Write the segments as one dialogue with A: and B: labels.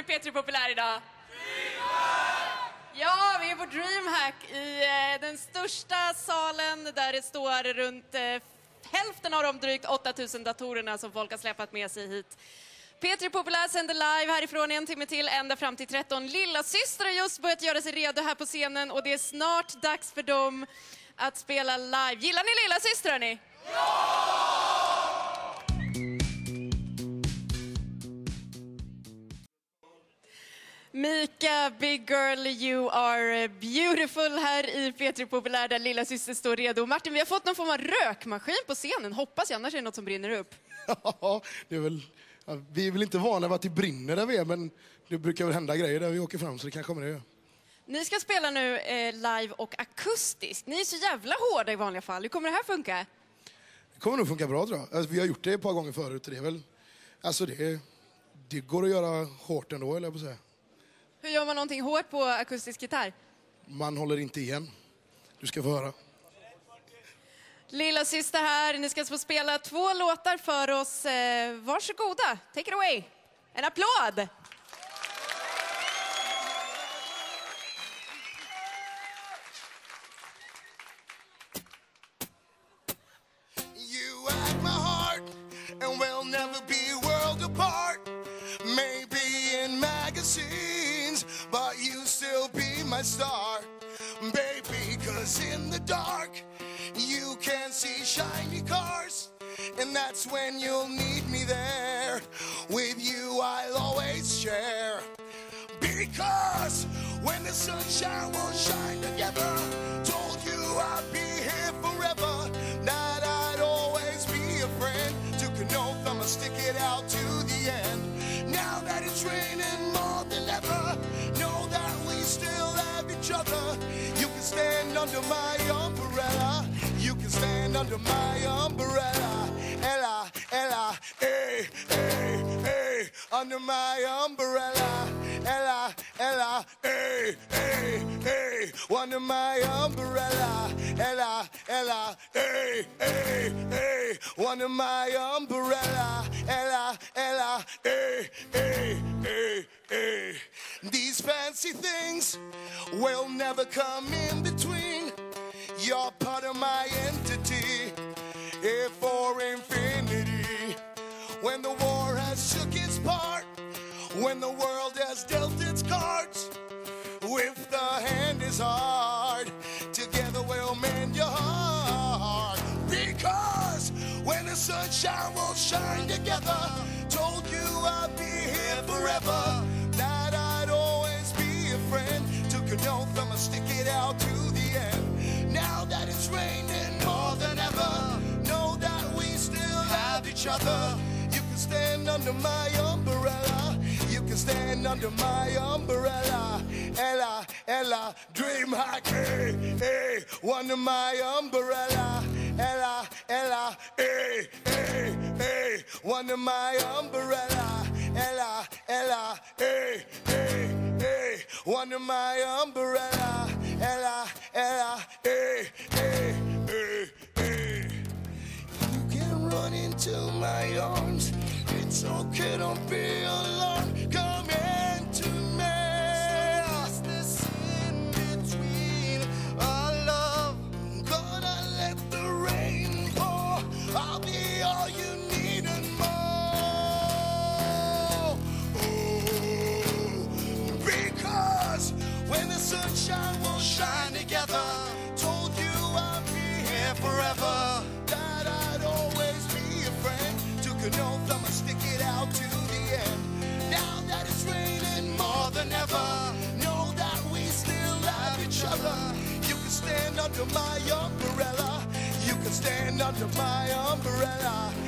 A: med Petri Populär idag? Ja, vi är på DreamHack i eh, den största salen där det står runt eh, hälften av de drygt 8000 datorerna som folk har släpat med sig hit. Petri Populär sänder live härifrån en timme till, ända fram till 13. Lilla syster har just börjat göra sig redo här på scenen och det är snart dags för dem att spela live. Gillar ni Lilla syster hörni? Mika, big girl, you are beautiful här i Petri Populär där lilla syster står redo. Martin, vi har fått någon form av rökmaskin på scenen, hoppas jag, annars är det något som brinner upp.
B: Ja, det är väl, vi är väl inte vana vid att det brinner där vi är, men det brukar väl hända grejer där vi åker fram, så det kanske kommer det.
A: Ni ska spela nu eh, live och akustiskt. Ni är så jävla hårda i vanliga fall. Hur kommer det här funka?
B: Det kommer nog funka bra tror jag. Alltså, vi har gjort det ett par gånger förut. Det är väl, alltså det, det går att göra hårt ändå, eller på att säga.
A: Hur gör man någonting hårt på akustisk gitarr?
B: Man håller inte igen. Du ska få höra.
A: Lilla syster här, ni ska få spela två låtar för oss. Eh, varsågoda, take it away. En applåd!
B: When you'll need me there. With you, I'll always share. Because when the sunshine will shine together, told you I'd be here forever. That I'd always be a friend. Took an oath, I'ma stick it out to the end. Now that it's raining more than ever, know that we still have each other. You can stand under my umbrella. You can stand under my umbrella. Under my umbrella. Ella, Ella, hey, hey, hey, under my umbrella. Ella, Ella, hey, hey, hey, under my umbrella. Ella, Ella, hey, hey, hey, hey. These fancy things will never come in between. You're part of my entity, here for infinity. When the war has shook when the world has dealt its cards, if the hand is hard, together we'll mend your heart. Because when the sunshine will shine together, told you I'd be here forever. That I'd always be a friend. Took an oath, I'ma stick it out to the end. Now that it's raining more than ever, know that we still have each other. You can stand under my umbrella. Stand under my umbrella. Ella, Ella, dream high, hey, under my umbrella. Ella, Ella, hey, hey, hey, under my umbrella. Ella, Ella, hey, hey, hey, under my umbrella. Ella, Ella, hey, hey, hey, hey. You can run into my arms. It's okay, don't be under my umbrella.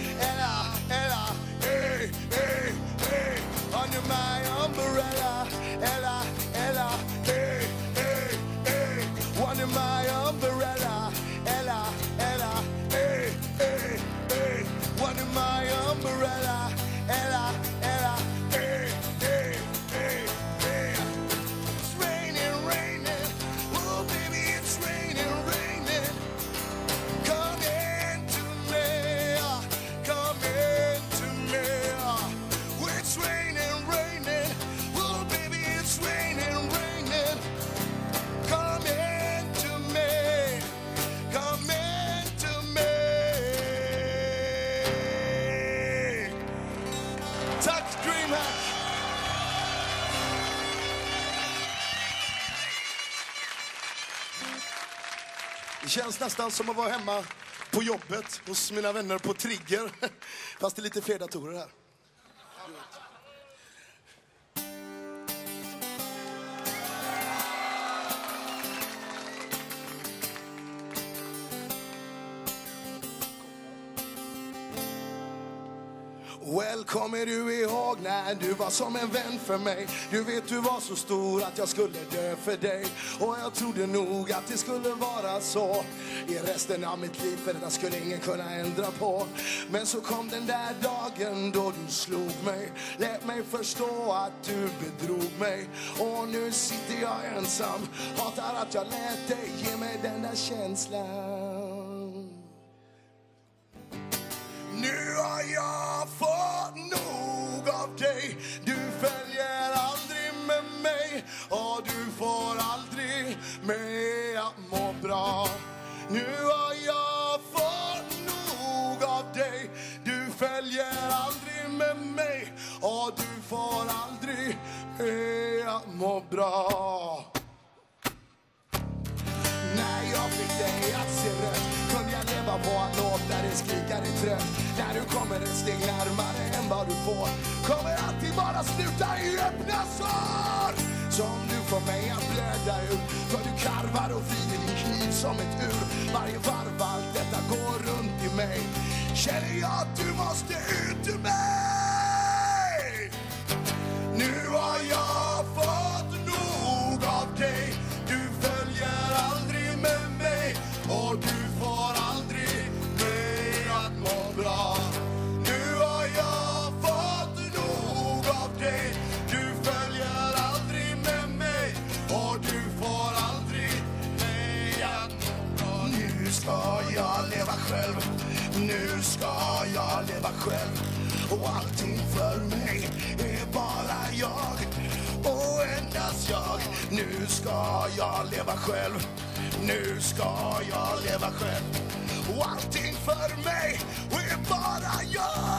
B: Känns nästan som att vara hemma på jobbet hos mina vänner på Trigger. Fast det är lite fler datorer här. Well, kommer du ihåg när du var som en vän för mig? Du vet du var så stor att jag skulle dö för dig. Och jag trodde nog att det skulle vara så i resten av mitt liv, för det skulle ingen kunna ändra på. Men så kom den där dagen då du slog mig, lät mig förstå att du bedrog mig. Och nu sitter jag ensam, hatar att jag lät dig ge mig den där känslan. Nu har jag med att må bra Nu har jag fått nog av dig Du följer aldrig med mig och du får aldrig mig att må bra när jag fick dig att se rött kunde jag leva på att låta dig skrika dig trött. När du kommer ett steg närmare än vad du får kommer alltid bara sluta i öppna sår. Som du får mig att blöda ur, För du karvar och vrider din kniv som ett ur. Varje varv allt detta går runt i mig känner jag att du måste ut ur mig. Nu ska jag leva själv, nu ska jag leva själv och allting för mig är bara jag.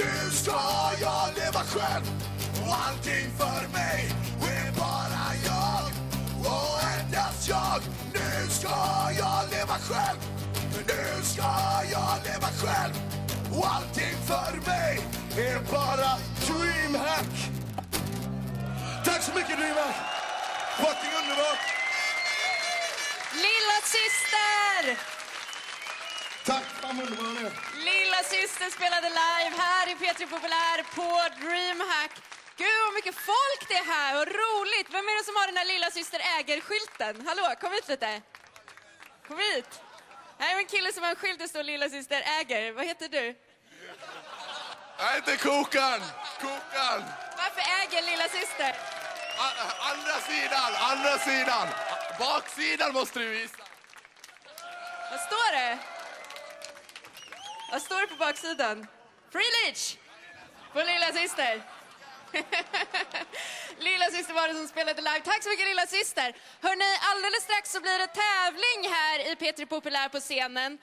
B: Nu ska jag leva själv och allting för mig är bara jag och endast jag Nu ska jag leva själv Nu ska jag leva själv och allting för mig är bara DreamHack Tack så mycket DreamHack! Fucking underbart!
A: Lilla syster!
B: Tack, vad underbara ni är.
A: Lilla syster spelade live här i P3 Populär på DreamHack. Gud vad mycket folk det är här, vad roligt! Vem är det som har den där Lilla syster äger-skylten? Hallå, kom hit lite. Kom hit. Här är en kille som har en skylt där står Lilla syster äger. Vad heter du?
C: Jag heter Kokan! Kokan!
A: Varför äger Lilla syster?
C: A- andra sidan, andra sidan! Baksidan måste du visa.
A: Vad står det? Vad står det på baksidan? Free Leach! På Lilla Syster. lilla Syster var det som spelade live. Tack så mycket Lilla Syster. Hörrni, alldeles strax så blir det tävling här i P3 Populär på scenen.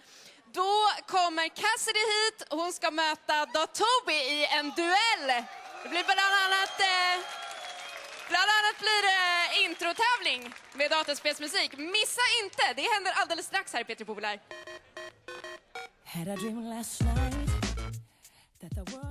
A: Då kommer Cassidy hit hon ska möta Datobi i en duell. Det blir bland annat eh, Bland annat blir det introtävling med dataspelsmusik. Missa inte! Det händer alldeles strax här i P3 Populär.
D: Had a dream last night that the world